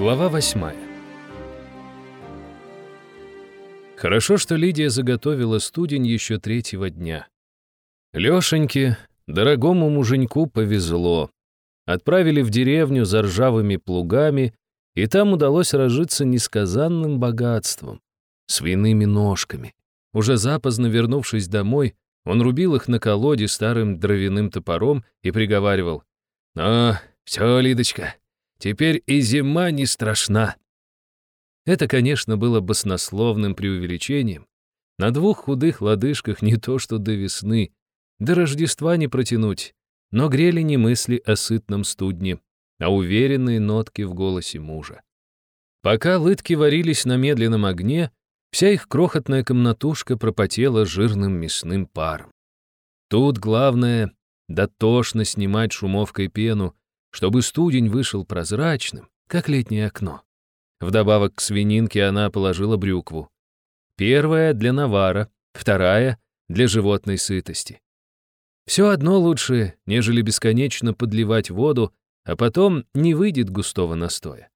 Глава восьмая. Хорошо, что Лидия заготовила студень еще третьего дня. Лешеньке, дорогому муженьку, повезло. Отправили в деревню за ржавыми плугами, и там удалось разжиться несказанным богатством — свиными ножками. Уже запоздно вернувшись домой, он рубил их на колоде старым дровяным топором и приговаривал. «Ну, все, Лидочка, Теперь и зима не страшна. Это, конечно, было баснословным преувеличением. На двух худых лодыжках не то что до весны, до Рождества не протянуть, но грели не мысли о сытном студне, а уверенные нотки в голосе мужа. Пока лытки варились на медленном огне, вся их крохотная комнатушка пропотела жирным мясным паром. Тут главное — дотошно снимать шумовкой пену, чтобы студень вышел прозрачным, как летнее окно. Вдобавок к свининке она положила брюкву. Первая для навара, вторая для животной сытости. Все одно лучше, нежели бесконечно подливать воду, а потом не выйдет густого настоя.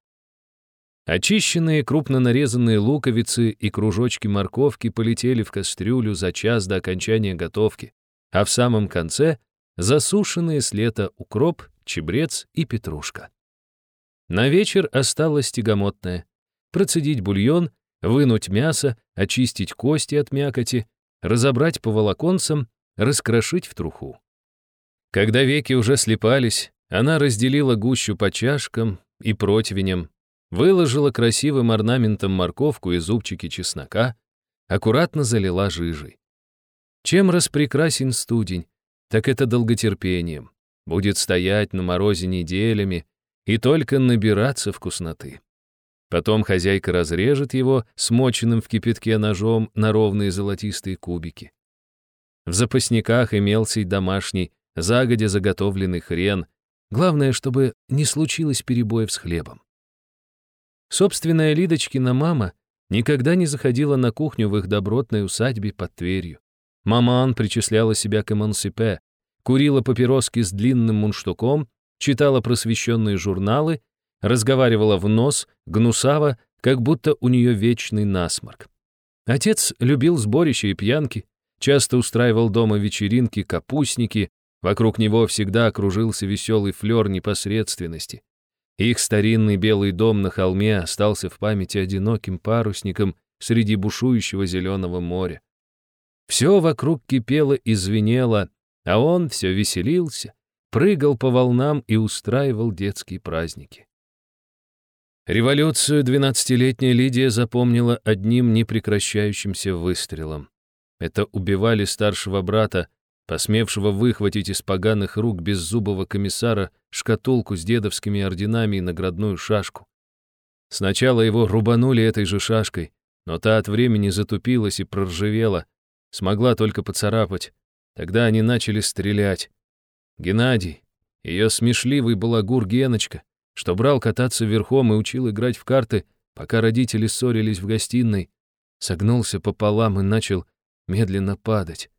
Очищенные крупно нарезанные луковицы и кружочки морковки полетели в кастрюлю за час до окончания готовки, а в самом конце засушенные с лета укроп чебрец и петрушка. На вечер осталось тягомотное. Процедить бульон, вынуть мясо, очистить кости от мякоти, разобрать по волоконцам, раскрошить в труху. Когда веки уже слепались, она разделила гущу по чашкам и противням, выложила красивым орнаментом морковку и зубчики чеснока, аккуратно залила жижей. Чем распрекрасен студень, так это долготерпением будет стоять на морозе неделями и только набираться вкусноты. Потом хозяйка разрежет его смоченным в кипятке ножом на ровные золотистые кубики. В запасниках имелся и домашний, загодя заготовленный хрен. Главное, чтобы не случилось перебоев с хлебом. Собственная Лидочкина мама никогда не заходила на кухню в их добротной усадьбе под Тверью. Маман причисляла себя к эмансипе, курила папироски с длинным мундштуком, читала просвещенные журналы, разговаривала в нос, гнусава, как будто у нее вечный насморк. Отец любил сборища и пьянки, часто устраивал дома вечеринки, капустники, вокруг него всегда окружился веселый флер непосредственности. Их старинный белый дом на холме остался в памяти одиноким парусником среди бушующего зеленого моря. Все вокруг кипело и звенело, а он все веселился, прыгал по волнам и устраивал детские праздники. Революцию двенадцатилетняя Лидия запомнила одним непрекращающимся выстрелом. Это убивали старшего брата, посмевшего выхватить из поганых рук беззубого комиссара шкатулку с дедовскими орденами и наградную шашку. Сначала его рубанули этой же шашкой, но та от времени затупилась и проржавела, смогла только поцарапать, Тогда они начали стрелять. Геннадий, ее смешливый балагур Геночка, что брал кататься верхом и учил играть в карты, пока родители ссорились в гостиной, согнулся пополам и начал медленно падать.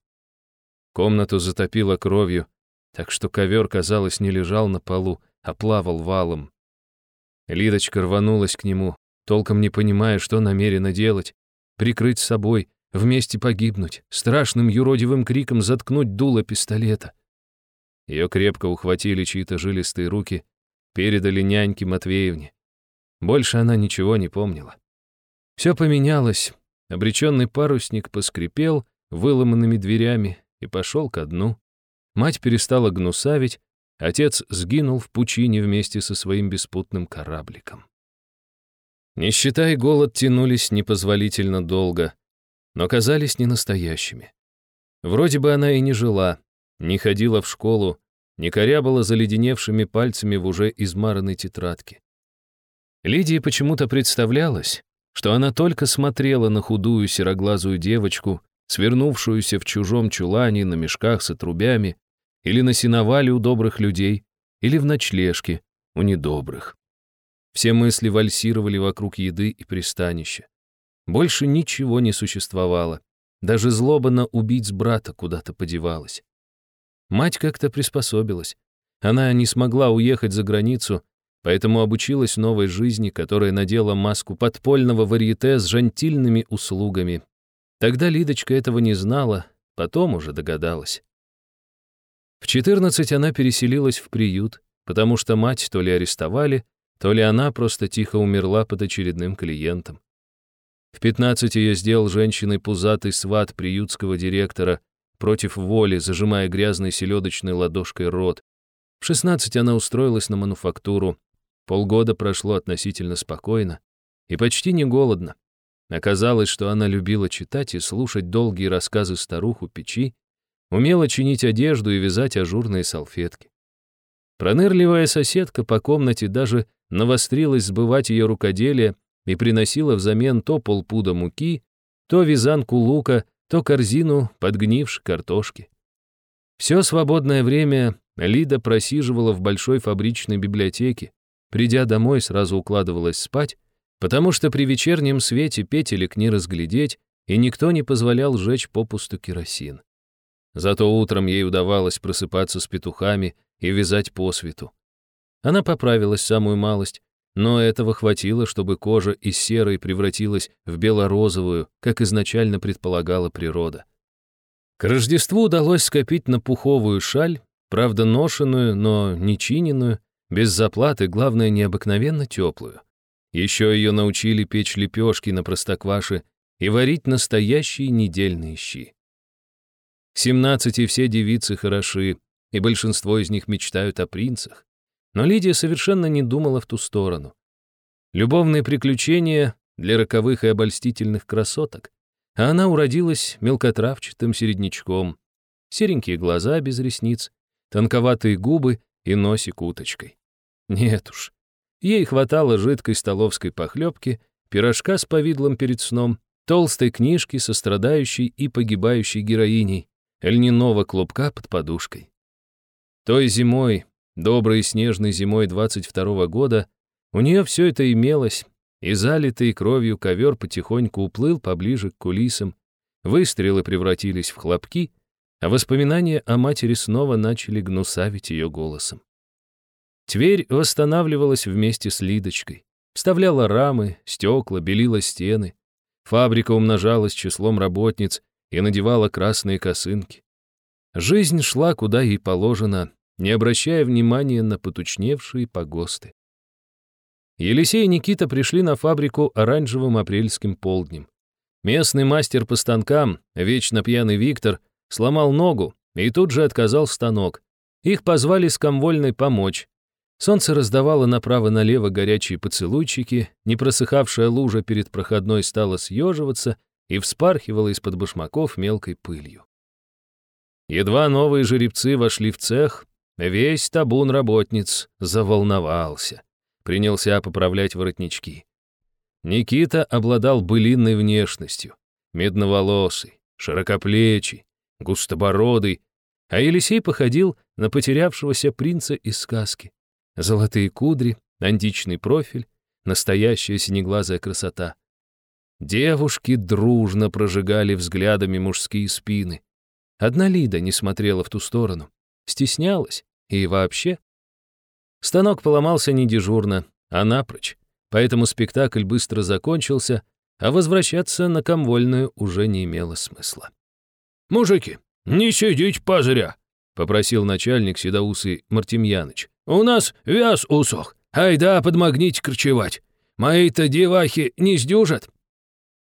Комнату затопило кровью, так что ковер, казалось, не лежал на полу, а плавал валом. Лидочка рванулась к нему, толком не понимая, что намерена делать, прикрыть собой, Вместе погибнуть, страшным юродивым криком заткнуть дуло пистолета. Ее крепко ухватили чьи-то жилистые руки, передали няньке Матвеевне. Больше она ничего не помнила. Все поменялось. Обреченный парусник поскрипел выломанными дверями и пошел ко дну. Мать перестала гнусавить, отец сгинул в пучине вместе со своим беспутным корабликом. Нищета и голод тянулись непозволительно долго — но казались ненастоящими. Вроде бы она и не жила, не ходила в школу, не корябала заледеневшими пальцами в уже измаранной тетрадке. Лидии почему-то представлялось, что она только смотрела на худую сероглазую девочку, свернувшуюся в чужом чулане на мешках с отрубями, или на сеновале у добрых людей, или в ночлежке у недобрых. Все мысли вальсировали вокруг еды и пристанища. Больше ничего не существовало. Даже злоба на убийц брата куда-то подевалась. Мать как-то приспособилась. Она не смогла уехать за границу, поэтому обучилась новой жизни, которая надела маску подпольного варьете с жантильными услугами. Тогда Лидочка этого не знала, потом уже догадалась. В 14 она переселилась в приют, потому что мать то ли арестовали, то ли она просто тихо умерла под очередным клиентом. В 15 ее сделал женщиной пузатый сват приютского директора, против воли, зажимая грязной селедочной ладошкой рот. В 16 она устроилась на мануфактуру. Полгода прошло относительно спокойно и почти не голодно. Оказалось, что она любила читать и слушать долгие рассказы старух у печи, умела чинить одежду и вязать ажурные салфетки. Пронырливая соседка по комнате даже навострилась сбывать ее рукоделие и приносила взамен то полпуда муки, то вязанку лука, то корзину подгнившей картошки. Все свободное время Лида просиживала в большой фабричной библиотеке, придя домой, сразу укладывалась спать, потому что при вечернем свете петелек не разглядеть, и никто не позволял жечь попусту керосин. Зато утром ей удавалось просыпаться с петухами и вязать по свету. Она поправилась самую малость, но этого хватило, чтобы кожа из серой превратилась в бело-розовую, как изначально предполагала природа. К Рождеству удалось скопить на пуховую шаль, правда ношеную, но не чиненную, без заплаты, главное, необыкновенно теплую. Еще ее научили печь лепешки на простокваше и варить настоящие недельные щи. К семнадцати все девицы хороши, и большинство из них мечтают о принцах. Но Лидия совершенно не думала в ту сторону. Любовные приключения для роковых и обольстительных красоток, а она уродилась мелкотравчатым середнячком, серенькие глаза без ресниц, тонковатые губы и носик уточкой. Нет уж, ей хватало жидкой столовской похлебки, пирожка с повидлом перед сном, толстой книжки со страдающей и погибающей героиней, льняного клубка под подушкой. Той зимой, доброй снежной зимой 22 -го года, у нее все это имелось, и залитый кровью ковер потихоньку уплыл поближе к кулисам, выстрелы превратились в хлопки, а воспоминания о матери снова начали гнусавить ее голосом. Тверь восстанавливалась вместе с Лидочкой, вставляла рамы, стекла, белила стены. Фабрика умножалась числом работниц и надевала красные косынки. Жизнь шла куда ей положено, не обращая внимания на потучневшие погосты. Елисей и Никита пришли на фабрику оранжевым апрельским полднем. Местный мастер по станкам, вечно пьяный Виктор, сломал ногу и тут же отказал станок. Их позвали с комвольной помочь. Солнце раздавало направо-налево горячие поцелуйчики, непросыхавшая лужа перед проходной стала съеживаться и вспархивала из-под башмаков мелкой пылью. Едва новые жеребцы вошли в цех, весь табун работниц заволновался, принялся поправлять воротнички. Никита обладал былинной внешностью, медноволосый, широкоплечий, густобородый, а Елисей походил на потерявшегося принца из сказки. Золотые кудри, античный профиль, настоящая синеглазая красота. Девушки дружно прожигали взглядами мужские спины. Одна Лида не смотрела в ту сторону, стеснялась и вообще. Станок поломался не дежурно, а напрочь, поэтому спектакль быстро закончился, а возвращаться на комвольную уже не имело смысла. «Мужики, не сидите позря», — попросил начальник седоусый Мартемьяныч. «У нас вяз усох, айда подмагните корчевать. Мои-то девахи не сдюжат».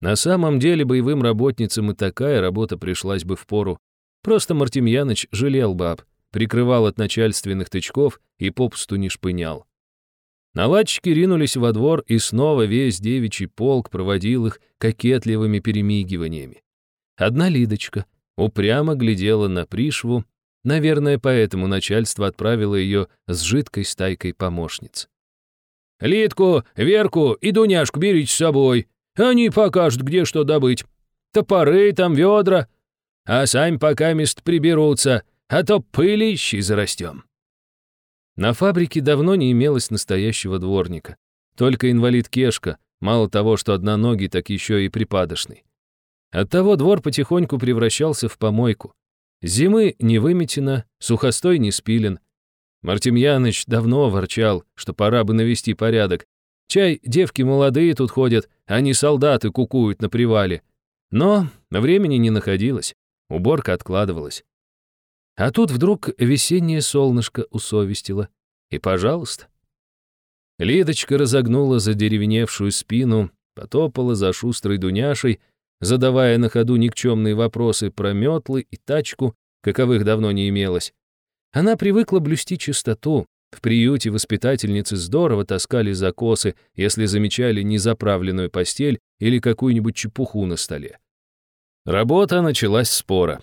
На самом деле боевым работницам и такая работа пришлась бы в пору. Просто Мартемьяныч жалел баб, прикрывал от начальственных тычков и попусту не шпынял. Наладчики ринулись во двор, и снова весь девичий полк проводил их кокетливыми перемигиваниями. Одна Лидочка упрямо глядела на Пришву, наверное, поэтому начальство отправило ее с жидкой стайкой помощниц. «Лидку, Верку и Дуняшку берите с собой, они покажут, где что добыть. Топоры там, ведра, а сами пока мест приберутся, а то пылищи зарастем». На фабрике давно не имелось настоящего дворника. Только инвалид Кешка, мало того, что одноногий, так еще и припадочный. Оттого двор потихоньку превращался в помойку. Зимы не выметено, сухостой не спилен. Мартемьяныч давно ворчал, что пора бы навести порядок. Чай, девки молодые тут ходят, а не солдаты кукуют на привале. Но времени не находилось, уборка откладывалась. А тут вдруг весеннее солнышко усовестило. И пожалуйста. Лидочка разогнула задеревеневшую спину, потопала за шустрой Дуняшей, задавая на ходу никчемные вопросы про метлы и тачку, каковых давно не имелось. Она привыкла блюсти чистоту. В приюте воспитательницы здорово таскали за косы, если замечали незаправленную постель или какую-нибудь чепуху на столе. Работа началась спора.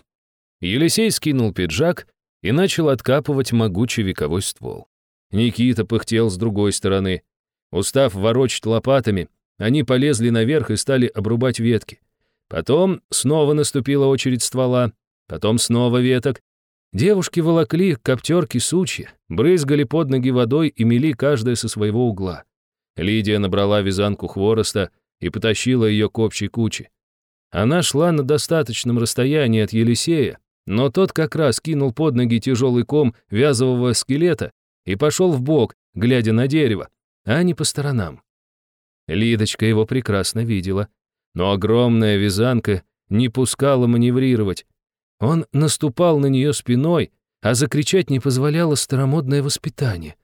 Елисей скинул пиджак и начал откапывать могучий вековой ствол. Никита пыхтел с другой стороны. Устав ворочать лопатами, они полезли наверх и стали обрубать ветки. Потом снова наступила очередь ствола, потом снова веток. Девушки волокли коптерки сучья, брызгали под ноги водой и мели каждая со своего угла. Лидия набрала вязанку хвороста и потащила ее к общей куче. Она шла на достаточном расстоянии от Елисея, но тот как раз кинул под ноги тяжелый ком вязового скелета и пошел в бок, глядя на дерево, а не по сторонам. Лидочка его прекрасно видела, но огромная вязанка не пускала маневрировать. Он наступал на нее спиной, а закричать не позволяло старомодное воспитание.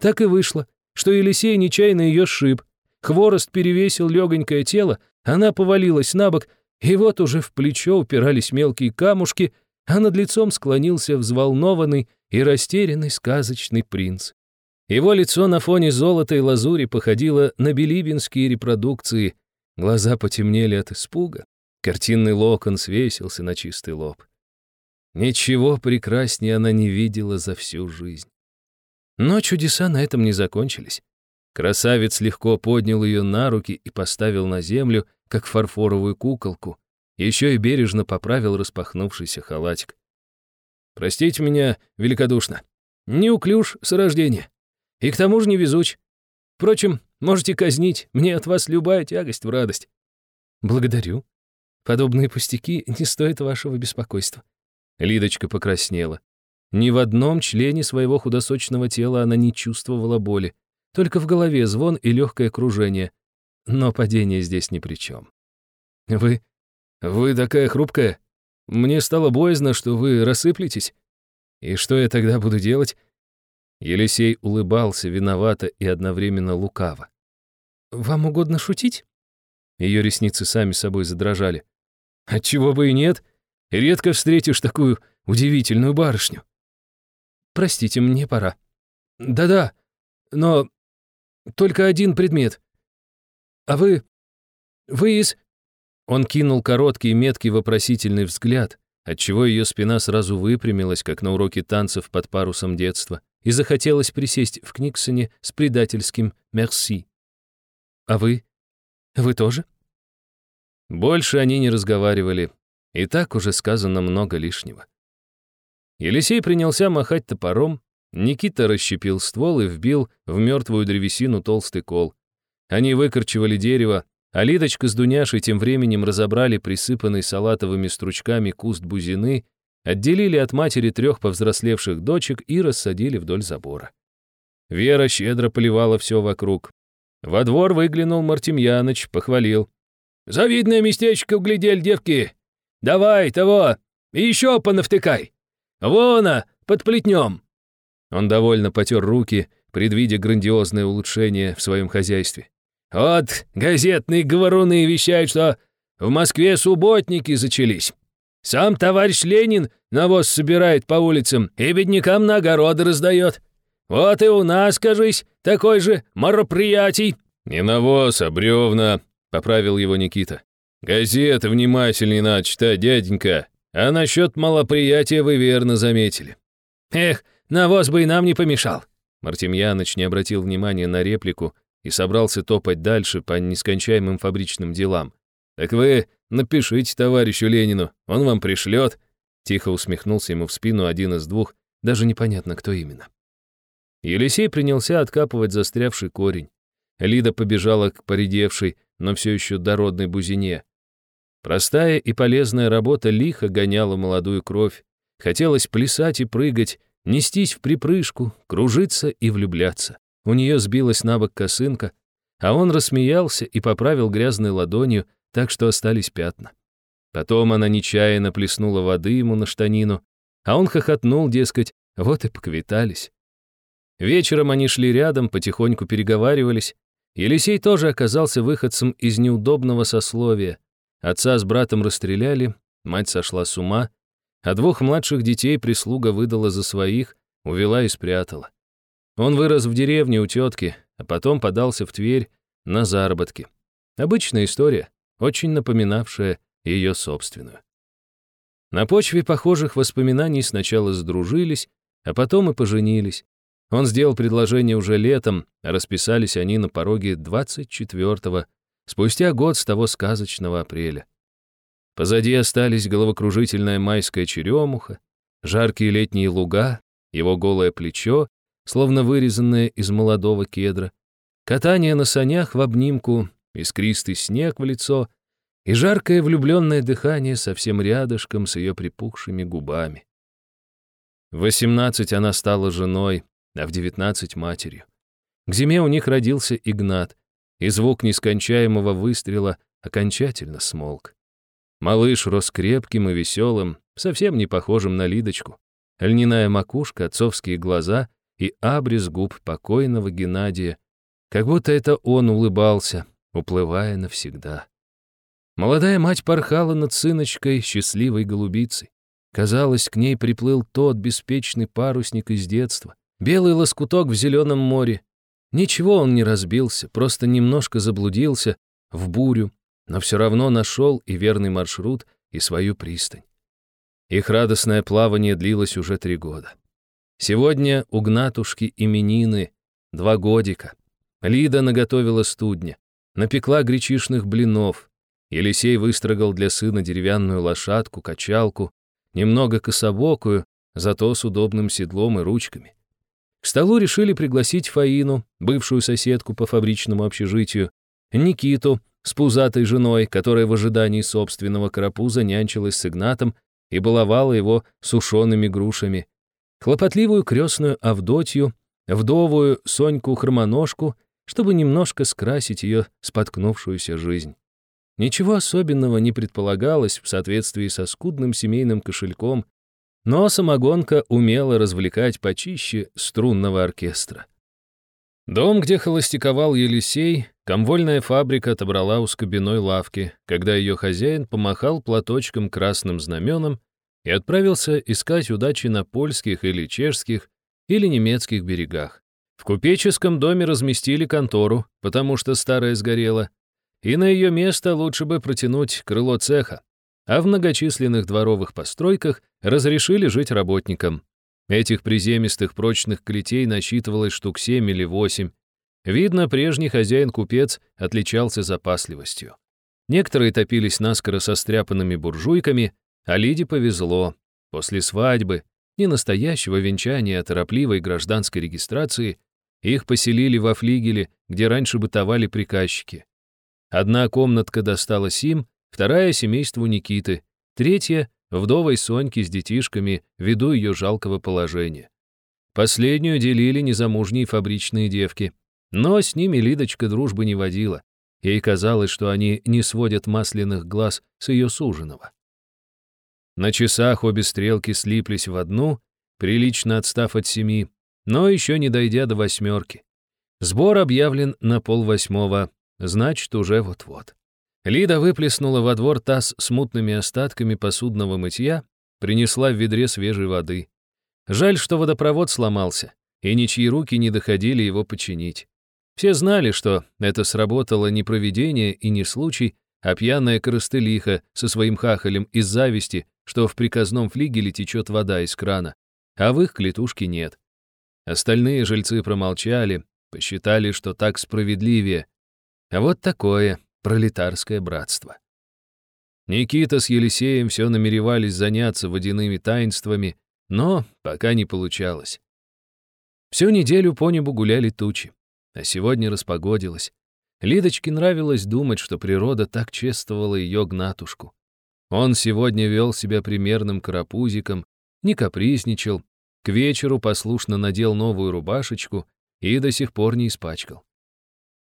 Так и вышло, что Елисей нечаянно ее сшиб. Хворост перевесил легонькое тело, она повалилась на бок, и вот уже в плечо упирались мелкие камушки, а над лицом склонился взволнованный и растерянный сказочный принц. Его лицо на фоне золота и лазури походило на билибинские репродукции, глаза потемнели от испуга, картинный локон свесился на чистый лоб. Ничего прекраснее она не видела за всю жизнь. Но чудеса на этом не закончились. Красавец легко поднял ее на руки и поставил на землю, как фарфоровую куколку, еще и бережно поправил распахнувшийся халатик. «Простите меня великодушно. Неуклюж с рождения. И к тому же невезуч. Впрочем, можете казнить, мне от вас любая тягость в радость». «Благодарю. Подобные пустяки не стоят вашего беспокойства». Лидочка покраснела. Ни в одном члене своего худосочного тела она не чувствовала боли. Только в голове звон и легкое кружение. Но падение здесь ни при чем. «Вы... вы такая хрупкая. Мне стало боязно, что вы рассыплетесь. И что я тогда буду делать?» Елисей улыбался виновато и одновременно лукаво. «Вам угодно шутить?» Ее ресницы сами собой задрожали. «Отчего бы и нет. Редко встретишь такую удивительную барышню». «Простите, мне пора». «Да-да, но только один предмет. А вы... вы из...» Он кинул короткий меткий вопросительный взгляд, отчего ее спина сразу выпрямилась, как на уроке танцев под парусом детства, и захотелось присесть в Книксоне с предательским «мерси». «А вы? Вы тоже?» Больше они не разговаривали, и так уже сказано много лишнего. Елисей принялся махать топором, Никита расщепил ствол и вбил в мертвую древесину толстый кол. Они выкорчевали дерево, а Лидочка с Дуняшей тем временем разобрали присыпанный салатовыми стручками куст бузины, отделили от матери трех повзрослевших дочек и рассадили вдоль забора. Вера щедро поливала все вокруг. Во двор выглянул Мартемьяныч, похвалил. «Завидное местечко углядели, девки! Давай, того, и еще понавтыкай! Вон, а, под плетнем!» Он довольно потер руки, предвидя грандиозное улучшение в своем хозяйстве. «Вот газетные говоруны вещают, что в Москве субботники зачались. Сам товарищ Ленин навоз собирает по улицам и беднякам на огороды раздает. Вот и у нас, кажись, такой же мероприятий». «Не навоз, а бревна», — поправил его Никита. «Газеты внимательнее надо читать, дяденька. А насчет малоприятия вы верно заметили». «Эх, навоз бы и нам не помешал». Мартемьяныч не обратил внимания на реплику и собрался топать дальше по нескончаемым фабричным делам. «Так вы напишите товарищу Ленину, он вам пришлет». Тихо усмехнулся ему в спину один из двух, даже непонятно, кто именно. Елисей принялся откапывать застрявший корень. Лида побежала к поредевшей, но все еще дородной бузине. Простая и полезная работа лихо гоняла молодую кровь. Хотелось плясать и прыгать, нестись в припрыжку, кружиться и влюбляться. У нее сбилась на бок косынка, а он рассмеялся и поправил грязной ладонью, так что остались пятна. Потом она нечаянно плеснула воды ему на штанину, а он хохотнул, дескать, вот и поквитались. Вечером они шли рядом, потихоньку переговаривались. Елисей тоже оказался выходцем из неудобного сословия. Отца с братом расстреляли, мать сошла с ума, а двух младших детей прислуга выдала за своих, увела и спрятала. Он вырос в деревне у тетки, а потом подался в Тверь на заработки. Обычная история, очень напоминавшая ее собственную. На почве похожих воспоминаний сначала сдружились, а потом и поженились. Он сделал предложение уже летом, а расписались они на пороге 24-го, спустя год с того сказочного апреля. Позади остались головокружительная майская черемуха, жаркие летние луга, его голое плечо, словно вырезанное из молодого кедра, катание на санях в обнимку, искристый снег в лицо и жаркое влюбленное дыхание совсем рядышком с ее припухшими губами. В 18 она стала женой, а в 19 — матерью. К зиме у них родился Игнат, и звук нескончаемого выстрела окончательно смолк. Малыш рос крепким и веселым, совсем не похожим на Лидочку. Льняная макушка, отцовские глаза и абрис губ покойного Геннадия, как будто это он улыбался, уплывая навсегда. Молодая мать порхала над сыночкой, счастливой голубицей. Казалось, к ней приплыл тот беспечный парусник из детства, белый лоскуток в зеленом море. Ничего он не разбился, просто немножко заблудился в бурю, но все равно нашел и верный маршрут, и свою пристань. Их радостное плавание длилось уже три года. Сегодня у Гнатушки именины, два годика. Лида наготовила студня, напекла гречишных блинов. Елисей выстрогал для сына деревянную лошадку, качалку, немного кособокую, зато с удобным седлом и ручками. К столу решили пригласить Фаину, бывшую соседку по фабричному общежитию, Никиту с пузатой женой, которая в ожидании собственного карапуза нянчилась с Игнатом и баловала его сушеными грушами, хлопотливую крестную Авдотью, вдовую Соньку-хромоножку, чтобы немножко скрасить ее споткнувшуюся жизнь. Ничего особенного не предполагалось в соответствии со скудным семейным кошельком, но самогонка умела развлекать почище струнного оркестра. Дом, где холостяковал Елисей, комвольная фабрика отобрала у скобяной лавки, когда ее хозяин помахал платочком красным знаменом и отправился искать удачи на польских или чешских или немецких берегах. В купеческом доме разместили контору, потому что старая сгорела, и на ее место лучше бы протянуть крыло цеха, а в многочисленных дворовых постройках разрешили жить работникам. Этих приземистых прочных клетей насчитывалось штук семь или восемь. Видно, прежний хозяин-купец отличался запасливостью. Некоторые топились наскоро со стряпанными буржуйками, а Лиде повезло. После свадьбы, не настоящего венчания, а торопливой гражданской регистрации, их поселили во флигеле, где раньше бытовали приказчики. Одна комнатка досталась им, вторая — семейству Никиты, третья — вдовой Соньки с детишками, ввиду ее жалкого положения. Последнюю делили незамужние фабричные девки, но с ними Лидочка дружбы не водила. Ей казалось, что они не сводят масляных глаз с ее суженого. На часах обе стрелки слиплись в одну, прилично отстав от семи, но еще не дойдя до восьмерки. Сбор объявлен на полвосьмого, Значит, уже вот-вот. Лида выплеснула во двор таз с мутными остатками посудного мытья, принесла в ведре свежей воды. Жаль, что водопровод сломался, и ничьи руки не доходили его починить. Все знали, что это сработало не провидение и не случай, а пьяная коростылиха со своим хахалем из зависти, что в приказном флигеле течет вода из крана, а в их клетушке нет. Остальные жильцы промолчали, посчитали, что так справедливее, а вот такое пролетарское братство. Никита с Елисеем все намеревались заняться водяными таинствами, но пока не получалось. Всю неделю по небу гуляли тучи, а сегодня распогодилось. Лидочке нравилось думать, что природа так чествовала ее гнатушку. Он сегодня вел себя примерным карапузиком, не капризничал, К вечеру послушно надел новую рубашечку и до сих пор не испачкал.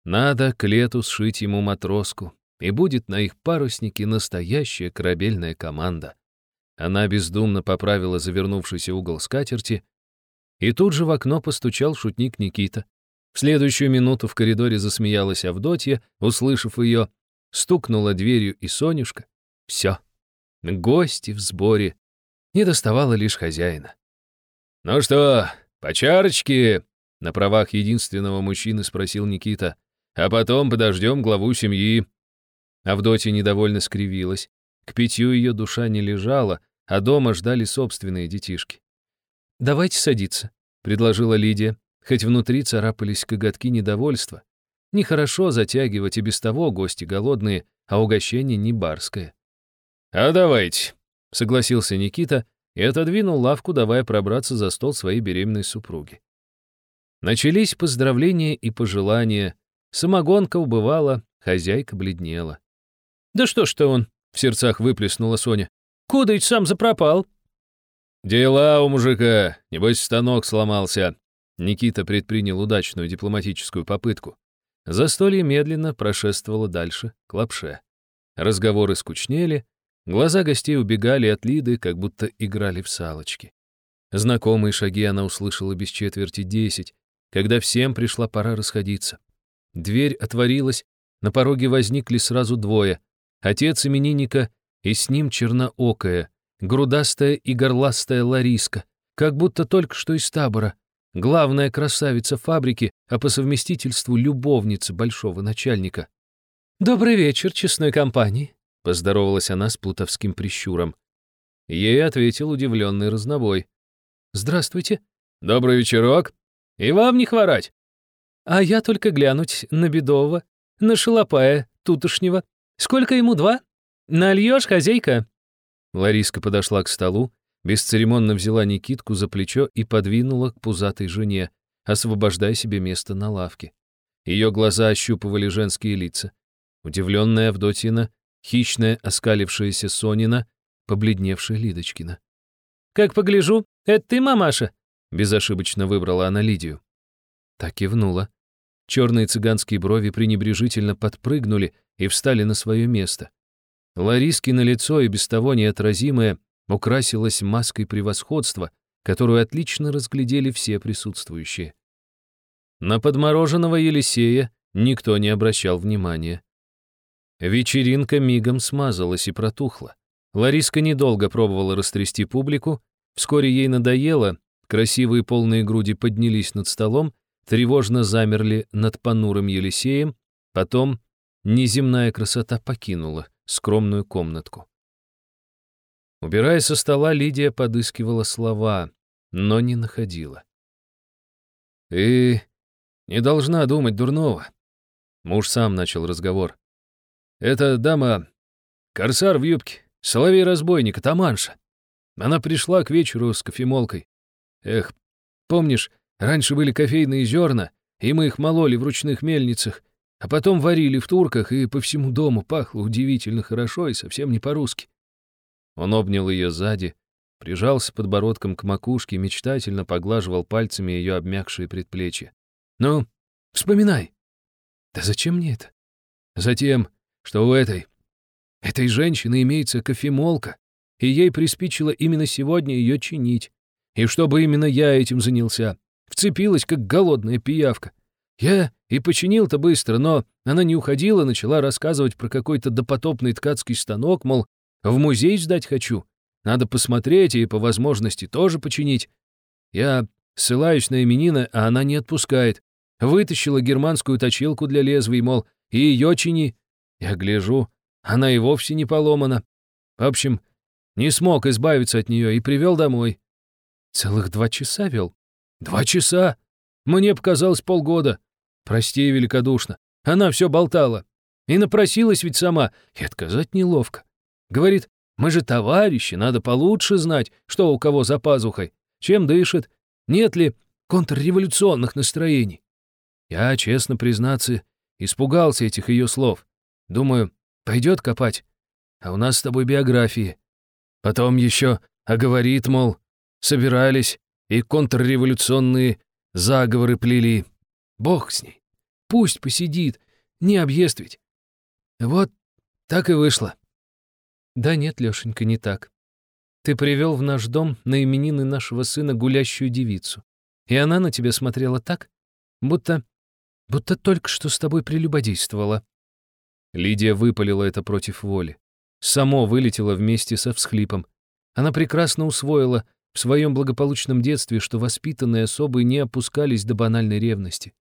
Надо к лету сшить ему матроску, и будет на их паруснике настоящая корабельная команда. Она бездумно поправила завернувшийся угол скатерти, и тут же в окно постучал шутник Никита. В следующую минуту в коридоре засмеялась Авдотья, услышав ее, стукнула дверью и Сонюшка. Все. Гости в сборе. Не доставало лишь хозяина. «Ну что, по чарочке?» — на правах единственного мужчины спросил Никита. «А потом подождем главу семьи». Авдотья недовольно скривилась. К питью ее душа не лежала, а дома ждали собственные детишки. «Давайте садиться», — предложила Лидия, хоть внутри царапались коготки недовольства. Нехорошо затягивать и без того гости голодные, а угощение не барское. «А давайте», — согласился Никита и отодвинул лавку, давая пробраться за стол своей беременной супруги. Начались поздравления и пожелания. Самогонка убывала, хозяйка бледнела. «Да что ж-то он?» — в сердцах выплеснула Соня. «Куда сам запропал?» «Дела у мужика, небось станок сломался». Никита предпринял удачную дипломатическую попытку. Застолье медленно прошествовало дальше, к лапше. Разговоры скучнели, глаза гостей убегали от Лиды, как будто играли в салочки. Знакомые шаги она услышала без четверти десять, когда всем пришла пора расходиться. Дверь отворилась, на пороге возникли сразу двое. Отец именинника и с ним черноокая, грудастая и горластая Лариска, как будто только что из табора, главная красавица фабрики, а по совместительству любовница большого начальника. «Добрый вечер, честной компании», — поздоровалась она с плутовским прищуром. Ей ответил удивленный разнобой. «Здравствуйте». «Добрый вечерок. И вам не хворать». «А я только глянуть на Бедового, на Шалопая, тутошнего. Сколько ему, два? Нальешь, хозяйка?» Лариска подошла к столу, бесцеремонно взяла Никитку за плечо и подвинула к пузатой жене, освобождая себе место на лавке. Ее глаза ощупывали женские лица. Удивленная Авдотьина, хищная оскалившаяся Сонина, побледневшая Лидочкина. «Как погляжу, это ты, мамаша?» Безошибочно выбрала она Лидию. Так кивнула. Черные цыганские брови пренебрежительно подпрыгнули и встали на свое место. Ларискино лицо, и без того неотразимое, украсилось маской превосходства, которую отлично разглядели все присутствующие. На подмороженного Елисея никто не обращал внимания. Вечеринка мигом смазалась и протухла. Лариска недолго пробовала растрясти публику, вскоре ей надоело, красивые полные груди поднялись над столом, тревожно замерли над понурым Елисеем, потом неземная красота покинула скромную комнатку. Убирая со стола, Лидия подыскивала слова, но не находила. «Ты не должна думать дурного». Муж сам начал разговор. «Эта дама — корсар в юбке, соловей-разбойник, атаманша. Она пришла к вечеру с кофемолкой. Эх, помнишь, раньше были кофейные зерна, и мы их мололи в ручных мельницах, а потом варили в турках, и по всему дому пахло удивительно хорошо и совсем не по-русски. Он обнял ее сзади, прижался подбородком к макушке, мечтательно поглаживал пальцами ее обмякшие предплечья. «Ну, вспоминай». «Да зачем мне это?» «Затем, что у этой, этой женщины имеется кофемолка, и ей приспичило именно сегодня ее чинить. И чтобы именно я этим занялся. Вцепилась, как голодная пиявка. Я и починил-то быстро, но она не уходила, начала рассказывать про какой-то допотопный ткацкий станок, мол, в музей сдать хочу. Надо посмотреть и по возможности тоже починить. Я ссылаюсь на именина, а она не отпускает. Вытащила германскую точилку для лезвий, мол, и ее чини. Я гляжу, она и вовсе не поломана. В общем, не смог избавиться от нее и привел домой. Целых два часа вел? Два часа? Мне показалось полгода. Прости великодушно. Она все болтала. И напросилась ведь сама, и отказать неловко. Говорит, мы же товарищи, надо получше знать, что у кого за пазухой, чем дышит, нет ли контрреволюционных настроений. Я, честно признаться, испугался этих ее слов. Думаю, пойдет копать, а у нас с тобой биографии. Потом еще, а говорит, мол, собирались, и контрреволюционные заговоры плели. Бог с ней. Пусть посидит, не объест ведь. Вот так и вышло. Да нет, Лешенька, не так. Ты привел в наш дом на именины нашего сына гулящую девицу. И она на тебя смотрела так, будто... будто только что с тобой прелюбодействовала. Лидия выпалила это против воли. Само вылетело вместе со всхлипом. Она прекрасно усвоила в своем благополучном детстве, что воспитанные особы не опускались до банальной ревности.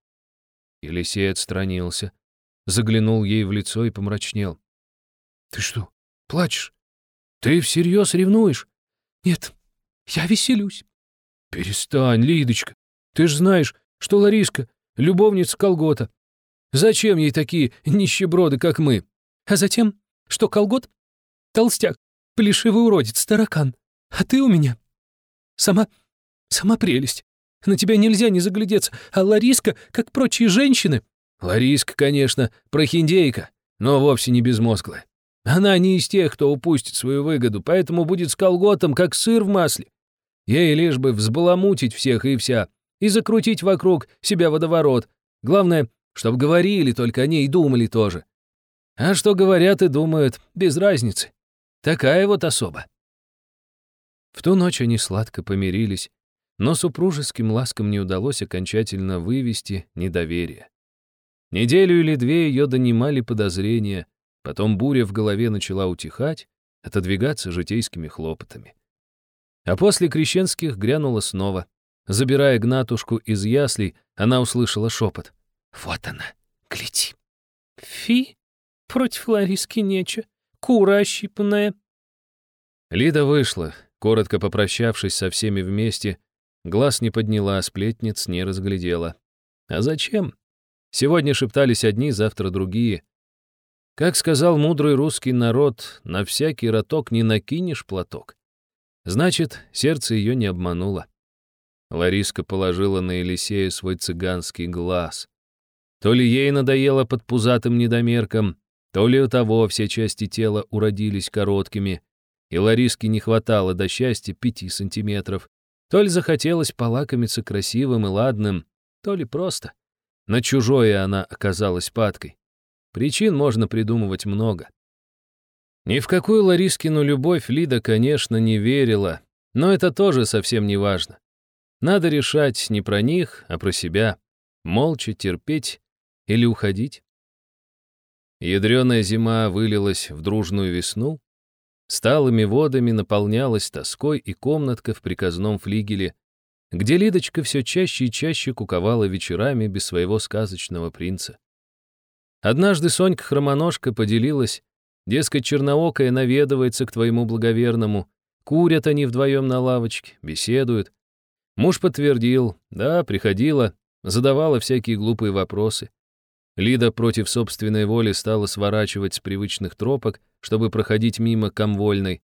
Елисей отстранился, заглянул ей в лицо и помрачнел. «Ты что, плачешь? Ты всерьез ревнуешь?» «Нет, я веселюсь». «Перестань, Лидочка. Ты ж знаешь, что Лариска — любовница Колгота. Зачем ей такие нищеброды, как мы? А затем, что Колгот — толстяк, плешивый уродец, таракан. А ты у меня сама, сама прелесть. На тебя нельзя не заглядеться, а Лариска, как прочие женщины...» «Лариска, конечно, прохиндейка, но вовсе не безмозглая. Она не из тех, кто упустит свою выгоду, поэтому будет с колготом, как сыр в масле. Ей лишь бы взбаламутить всех и вся, и закрутить вокруг себя водоворот. Главное, чтоб говорили только о ней и думали тоже. А что говорят и думают, без разницы. Такая вот особа. В ту ночь они сладко помирились, но супружеским ласкам не удалось окончательно вывести недоверие. Неделю или две ее донимали подозрения, потом буря в голове начала утихать, отодвигаться житейскими хлопотами. А после крещенских грянула снова. Забирая Гнатушку из яслей, она услышала шепот. «Вот она, гляди!» «Фи, против Лариски нече, кура ощипанная». Лида вышла, коротко попрощавшись со всеми вместе, глаз не подняла, сплетниц не разглядела. А зачем? Сегодня шептались одни, завтра другие. Как сказал мудрый русский народ, на всякий роток не накинешь платок. Значит, сердце ее не обмануло. Лариска положила на Елисея свой цыганский глаз. То ли ей надоело под пузатым недомерком, то ли у того все части тела уродились короткими, и Лариске не хватало до счастья пяти сантиметров, то ли захотелось полакомиться красивым и ладным, то ли просто. На чужое она оказалась падкой. Причин можно придумывать много. Ни в какую Ларискину любовь Лида, конечно, не верила, но это тоже совсем не важно. Надо решать не про них, а про себя. Молча терпеть или уходить. Ядреная зима вылилась в дружную весну, сталыми водами наполнялась тоской и комнатка в приказном флигеле, где Лидочка все чаще и чаще куковала вечерами без своего сказочного принца. Однажды Сонька Хромоножка поделилась Дескать, черноокая наведывается к твоему благоверному. Курят они вдвоем на лавочке, беседуют. Муж подтвердил, да, приходила, задавала всякие глупые вопросы. Лида против собственной воли стала сворачивать с привычных тропок, чтобы проходить мимо комвольной.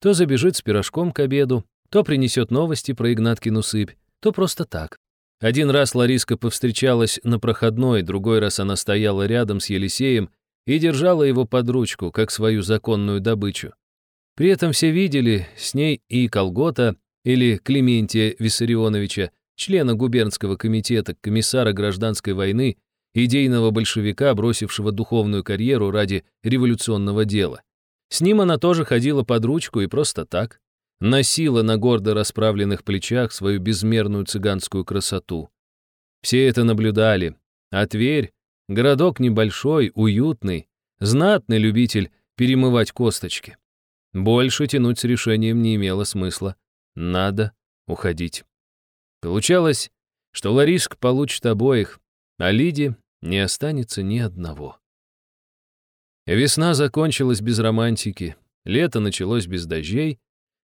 То забежит с пирожком к обеду, то принесет новости про Игнаткину сыпь, то просто так. Один раз Лариска повстречалась на проходной, другой раз она стояла рядом с Елисеем и держала его под ручку, как свою законную добычу. При этом все видели с ней и Колгота, или Клементия Виссарионовича, члена губернского комитета, комиссара гражданской войны, идейного большевика, бросившего духовную карьеру ради революционного дела. С ним она тоже ходила под ручку и просто так, носила на гордо расправленных плечах свою безмерную цыганскую красоту. Все это наблюдали, а Тверь, Городок небольшой, уютный, знатный любитель перемывать косточки. Больше тянуть с решением не имело смысла. Надо уходить. Получалось, что Лариск получит обоих, а Лиде не останется ни одного. Весна закончилась без романтики, лето началось без дождей,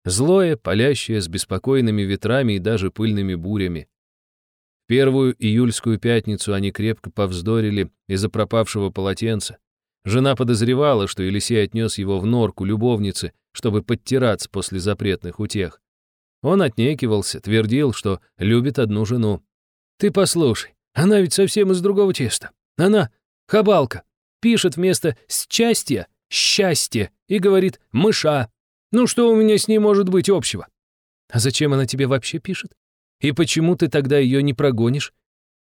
злое, палящее, с беспокойными ветрами и даже пыльными бурями. Первую июльскую пятницу они крепко повздорили из-за пропавшего полотенца. Жена подозревала, что Елисей отнес его в норку любовницы, чтобы подтираться после запретных утех. Он отнекивался, твердил, что любит одну жену. «Ты послушай, она ведь совсем из другого теста. Она — хабалка, пишет вместо «счастья» «счастье» и говорит «мыша». Ну что у меня с ней может быть общего? А зачем она тебе вообще пишет? И почему ты тогда ее не прогонишь?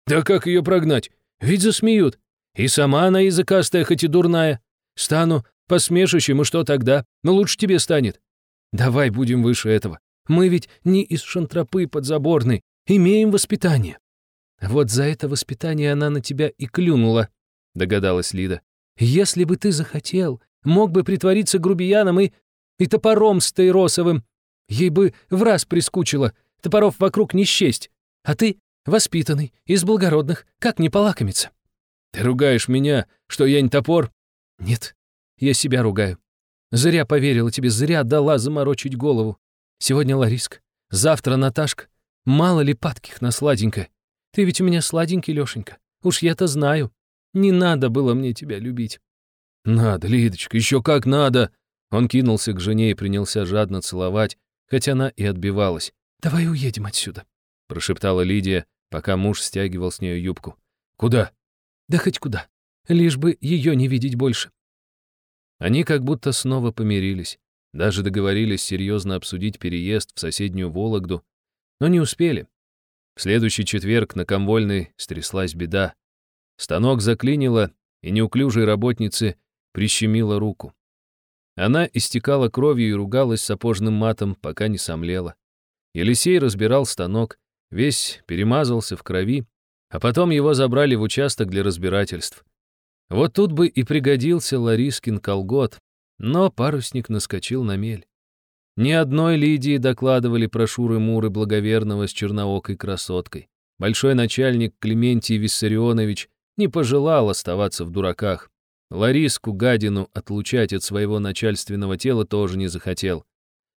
Да как ее прогнать? Ведь засмеют. И сама она языкастая, хоть и дурная. Стану посмешищем, и что тогда? Но ну, лучше тебе станет. Давай будем выше этого. Мы ведь не из шантропы подзаборной, имеем воспитание. Вот за это воспитание она на тебя и клюнула, догадалась Лида. Если бы ты захотел, мог бы притвориться грубияном и... и топором стейросовым. Ей бы в раз прискучило, топоров вокруг не счесть. А ты воспитанный, из благородных, как не полакомиться? Ты ругаешь меня, что я не топор? Нет, я себя ругаю. Зря поверила тебе, зря дала заморочить голову. Сегодня Лариска, завтра Наташка. Мало ли падких на сладенькое. Ты ведь у меня сладенький, Лёшенька. Уж я-то знаю. Не надо было мне тебя любить. Надо, Лидочка, еще как надо. Он кинулся к жене и принялся жадно целовать, хотя она и отбивалась. «Давай уедем отсюда», — прошептала Лидия, пока муж стягивал с нее юбку. «Куда?» «Да хоть куда. Лишь бы ее не видеть больше». Они как будто снова помирились. Даже договорились серьезно обсудить переезд в соседнюю Вологду, но не успели. В следующий четверг на Комвольной стряслась беда. Станок заклинило, и неуклюжей работнице прищемила руку. Она истекала кровью и ругалась сапожным матом, пока не сомлела. Елисей разбирал станок, весь перемазался в крови, а потом его забрали в участок для разбирательств. Вот тут бы и пригодился Ларискин колгот, но парусник наскочил на мель. Ни одной Лидии докладывали про Шуры-Муры благоверного с черноокой красоткой. Большой начальник Клементий Виссарионович не пожелал оставаться в дураках. Лариску гадину отлучать от своего начальственного тела тоже не захотел.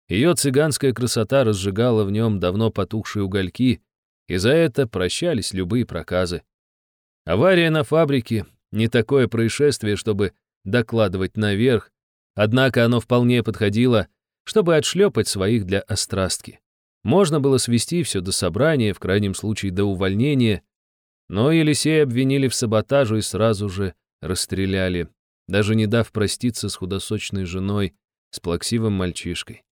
Ее цыганская красота разжигала в нем давно потухшие угольки, и за это прощались любые проказы. Авария на фабрике — не такое происшествие, чтобы докладывать наверх, Однако оно вполне подходило, чтобы отшлепать своих для острастки. Можно было свести все до собрания, в крайнем случае до увольнения, но Елисея обвинили в саботаже и сразу же расстреляли, даже не дав проститься с худосочной женой, с плаксивым мальчишкой.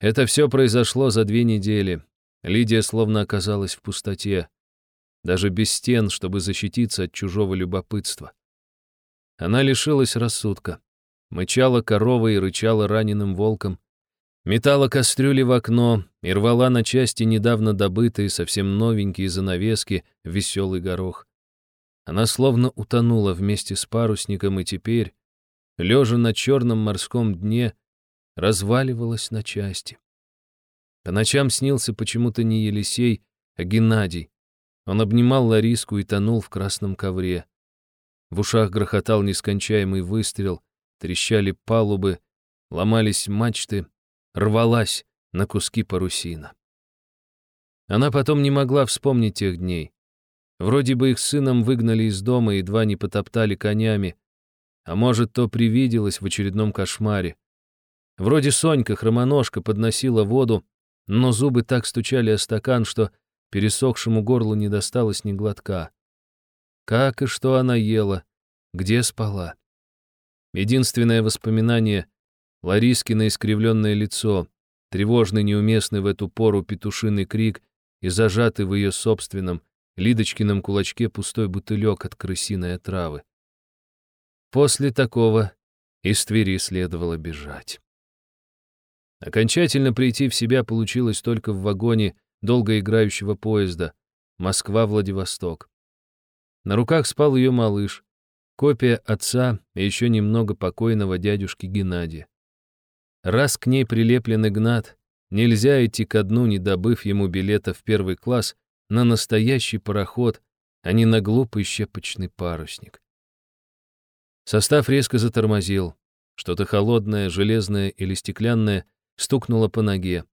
Это все произошло за две недели. Лидия словно оказалась в пустоте, даже без стен, чтобы защититься от чужого любопытства. Она лишилась рассудка. Мычала корова и рычала раненым волком. Метала кастрюли в окно и рвала на части недавно добытые, совсем новенькие занавески веселый горох. Она словно утонула вместе с парусником и теперь, лежа на черном морском дне, разваливалась на части. По ночам снился почему-то не Елисей, а Геннадий. Он обнимал Лариску и тонул в красном ковре. В ушах грохотал нескончаемый выстрел, трещали палубы, ломались мачты, рвалась на куски парусина. Она потом не могла вспомнить тех дней. Вроде бы их сыном выгнали из дома едва не потоптали конями, а может, то привиделось в очередном кошмаре. Вроде Сонька, хромоножка, подносила воду, но зубы так стучали о стакан, что пересохшему горлу не досталось ни глотка. Как и что она ела, где спала. Единственное воспоминание — Ларискино искривленное лицо, тревожный неуместный в эту пору петушиный крик и зажатый в ее собственном, Лидочкином кулачке пустой бутылек от крысиной отравы. После такого из Твери следовало бежать. Окончательно прийти в себя получилось только в вагоне долгоиграющего поезда Москва-Владивосток. На руках спал ее малыш, Копия отца и еще немного покойного дядюшки Геннадия. Раз к ней прилеплен Игнат, нельзя идти ко дну, не добыв ему билета в первый класс на настоящий пароход, а не на глупый щепочный парусник. Состав резко затормозил. Что-то холодное, железное или стеклянное стукнуло по ноге.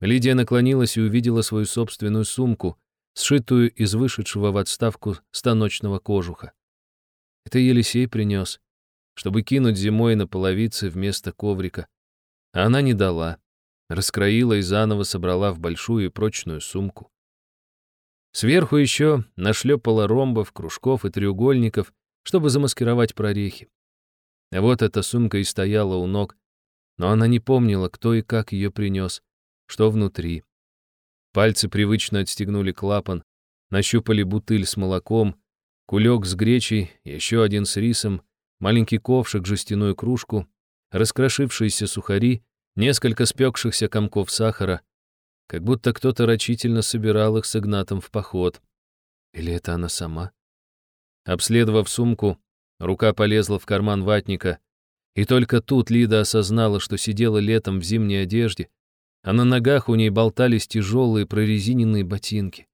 Лидия наклонилась и увидела свою собственную сумку, сшитую из вышедшего в отставку станочного кожуха. Это Елисей принес, чтобы кинуть зимой на половице вместо коврика. А она не дала. Раскроила и заново собрала в большую и прочную сумку. Сверху еще нашлепала ромбов, кружков и треугольников, чтобы замаскировать прорехи. Вот эта сумка и стояла у ног, но она не помнила, кто и как ее принес, что внутри. Пальцы привычно отстегнули клапан, нащупали бутыль с молоком, кулек с гречей, еще один с рисом, маленький ковшик, жестяную кружку, раскрошившиеся сухари, несколько спекшихся комков сахара, как будто кто-то рачительно собирал их с Игнатом в поход. Или это она сама? Обследовав сумку, рука полезла в карман ватника, и только тут Лида осознала, что сидела летом в зимней одежде, а на ногах у ней болтались тяжелые прорезиненные ботинки.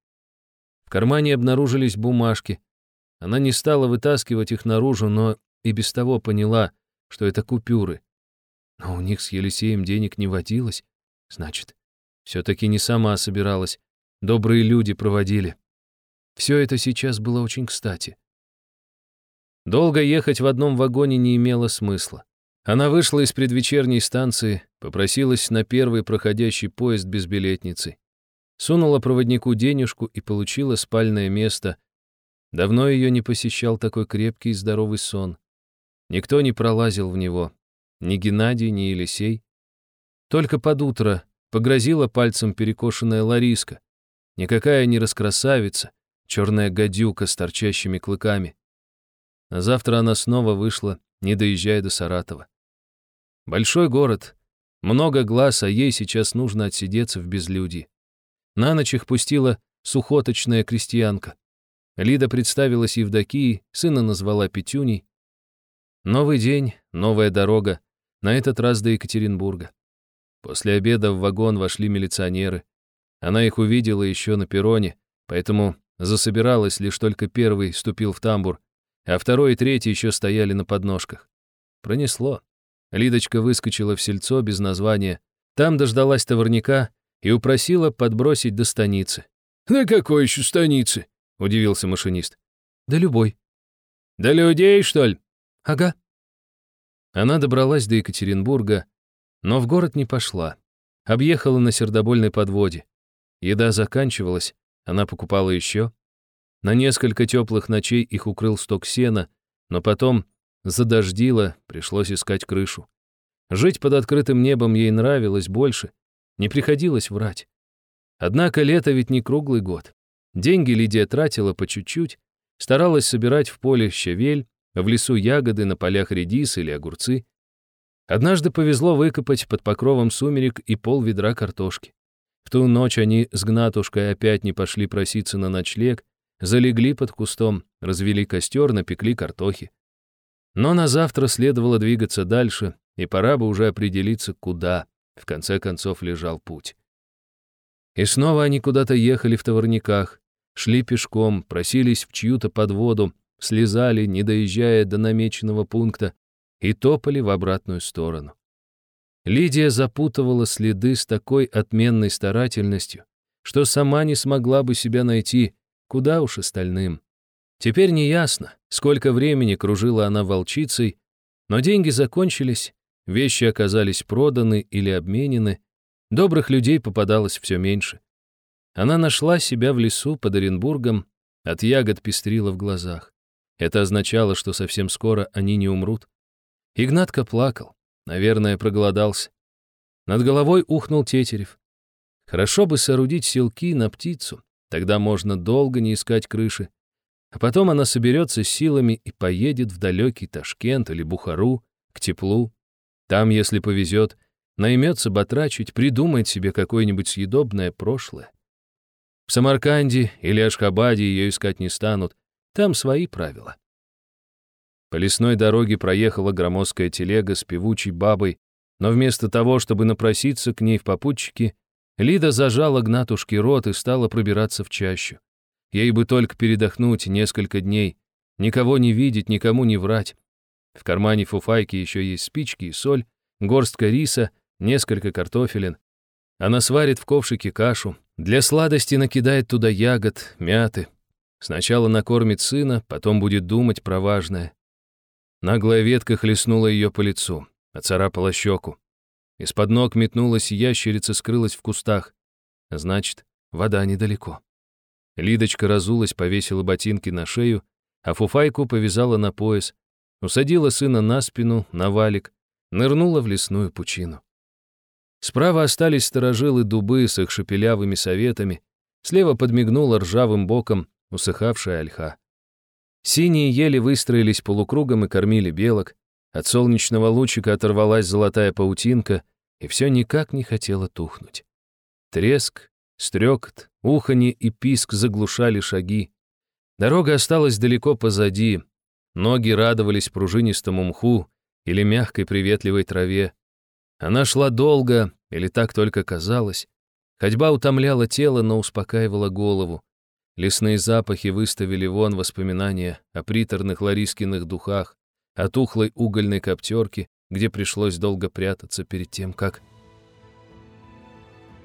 В кармане обнаружились бумажки. Она не стала вытаскивать их наружу, но и без того поняла, что это купюры. Но у них с Елисеем денег не водилось. Значит, все-таки не сама собиралась. Добрые люди проводили. Все это сейчас было очень кстати. Долго ехать в одном вагоне не имело смысла. Она вышла из предвечерней станции, попросилась на первый проходящий поезд без билетницы. Сунула проводнику денежку и получила спальное место. Давно ее не посещал такой крепкий и здоровый сон. Никто не пролазил в него. Ни Геннадий, ни Елисей. Только под утро погрозила пальцем перекошенная Лариска. Никакая не раскрасавица, черная гадюка с торчащими клыками. На завтра она снова вышла, не доезжая до Саратова. Большой город, много глаз, а ей сейчас нужно отсидеться в безлюдии. На ночь их пустила сухоточная крестьянка. Лида представилась Евдокией, сына назвала Петюней. Новый день, новая дорога, на этот раз до Екатеринбурга. После обеда в вагон вошли милиционеры. Она их увидела еще на перроне, поэтому засобиралась, лишь только первый ступил в тамбур, а второй и третий еще стояли на подножках. Пронесло. Лидочка выскочила в сельцо без названия, там дождалась товарняка и упросила подбросить до станицы. «На какой еще станице?» — удивился машинист. «Да любой». «Да людей, что ли?» «Ага». Она добралась до Екатеринбурга, но в город не пошла. Объехала на сердобольной подводе. Еда заканчивалась, она покупала еще. На несколько теплых ночей их укрыл сток сена, но потом задождило, пришлось искать крышу. Жить под открытым небом ей нравилось больше, не приходилось врать. Однако лето ведь не круглый год. Деньги Лидия тратила по чуть-чуть, старалась собирать в поле щавель, в лесу ягоды, на полях редис или огурцы. Однажды повезло выкопать под покровом сумерек и пол ведра картошки. В ту ночь они с Гнатушкой опять не пошли проситься на ночлег, залегли под кустом, развели костер, напекли картохи. Но на завтра следовало двигаться дальше, и пора бы уже определиться, куда, в конце концов, лежал путь. И снова они куда-то ехали в товарниках, шли пешком, просились в чью-то подводу, слезали, не доезжая до намеченного пункта, и топали в обратную сторону. Лидия запутывала следы с такой отменной старательностью, что сама не смогла бы себя найти, куда уж остальным. Теперь неясно, сколько времени кружила она волчицей, но деньги закончились, вещи оказались проданы или обменены, добрых людей попадалось все меньше. Она нашла себя в лесу под Оренбургом, от ягод пестрила в глазах. Это означало, что совсем скоро они не умрут. Игнатка плакал, наверное, проголодался. Над головой ухнул Тетерев. Хорошо бы соорудить селки на птицу, тогда можно долго не искать крыши. А потом она соберется силами и поедет в далекий Ташкент или Бухару, к теплу. Там, если повезет, наймется батрачить, придумает себе какое-нибудь съедобное прошлое. В Самарканде или Ашхабаде ее искать не станут, там свои правила. По лесной дороге проехала громоздкая телега с певучей бабой, но вместо того, чтобы напроситься к ней в попутчики, Лида зажала гнатушки рот и стала пробираться в чащу. Ей бы только передохнуть несколько дней, никого не видеть, никому не врать. В кармане фуфайки еще есть спички и соль, горстка риса, несколько картофелин. Она сварит в ковшике кашу, для сладости накидает туда ягод, мяты. Сначала накормит сына, потом будет думать про важное. Наглая ветка хлестнула ее по лицу, оцарапала щеку. Из-под ног метнулась ящерица, скрылась в кустах. Значит, вода недалеко. Лидочка разулась, повесила ботинки на шею, а фуфайку повязала на пояс, усадила сына на спину, на валик, нырнула в лесную пучину. Справа остались сторожилы дубы с их шепелявыми советами, слева подмигнула ржавым боком усыхавшая ольха. Синие ели выстроились полукругом и кормили белок, от солнечного лучика оторвалась золотая паутинка, и все никак не хотело тухнуть. Треск, стрекот, уханье и писк заглушали шаги. Дорога осталась далеко позади, ноги радовались пружинистому мху или мягкой приветливой траве. Она шла долго, или так только казалось. Ходьба утомляла тело, но успокаивала голову. Лесные запахи выставили вон воспоминания о приторных ларискиных духах, о тухлой угольной коптерке, где пришлось долго прятаться перед тем, как...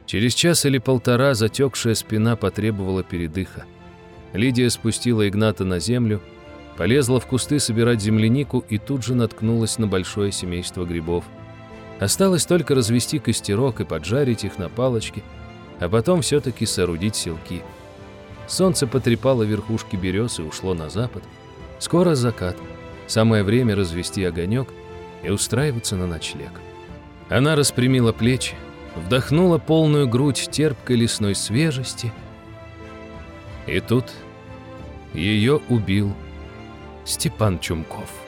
Через час или полтора затекшая спина потребовала передыха. Лидия спустила Игната на землю, полезла в кусты собирать землянику и тут же наткнулась на большое семейство грибов. Осталось только развести костерок и поджарить их на палочке, а потом все-таки соорудить селки. Солнце потрепало верхушки берез и ушло на запад. Скоро закат. Самое время развести огонек и устраиваться на ночлег. Она распрямила плечи, вдохнула полную грудь терпкой лесной свежести. И тут ее убил Степан Чумков.